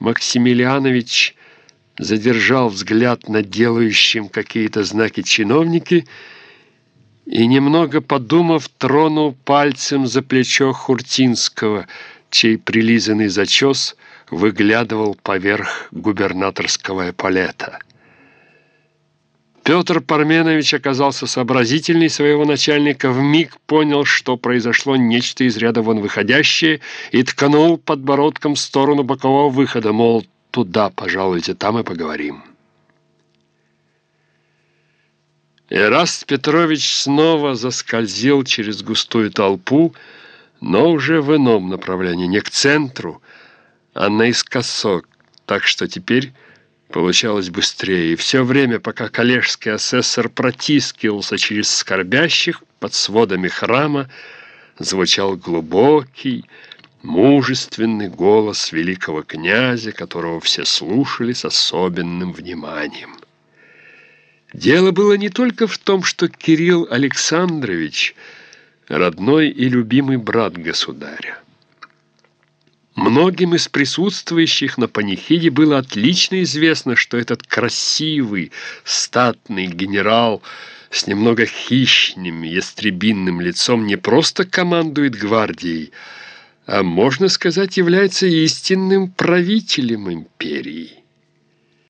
Максимилианович задержал взгляд на делающим какие-то знаки чиновники и, немного подумав, тронул пальцем за плечо Хуртинского, чей прилизанный зачес выглядывал поверх губернаторского эполета. Петр Парменович оказался сообразительней своего начальника, вмиг понял, что произошло нечто из ряда вон выходящее, и ткнул подбородком в сторону бокового выхода, мол, туда, пожалуйте, там и поговорим. Ираст Петрович снова заскользил через густую толпу, но уже в ином направлении, не к центру, а наискосок, так что теперь получалось быстрее. И все время, пока коллежский асессор протискивался через скорбящих под сводами храма, звучал глубокий, мужественный голос великого князя, которого все слушали с особенным вниманием. Дело было не только в том, что Кирилл Александрович — родной и любимый брат государя. Многим из присутствующих на панихиде было отлично известно, что этот красивый, статный генерал с немного хищным, ястребинным лицом не просто командует гвардией, а, можно сказать, является истинным правителем империи.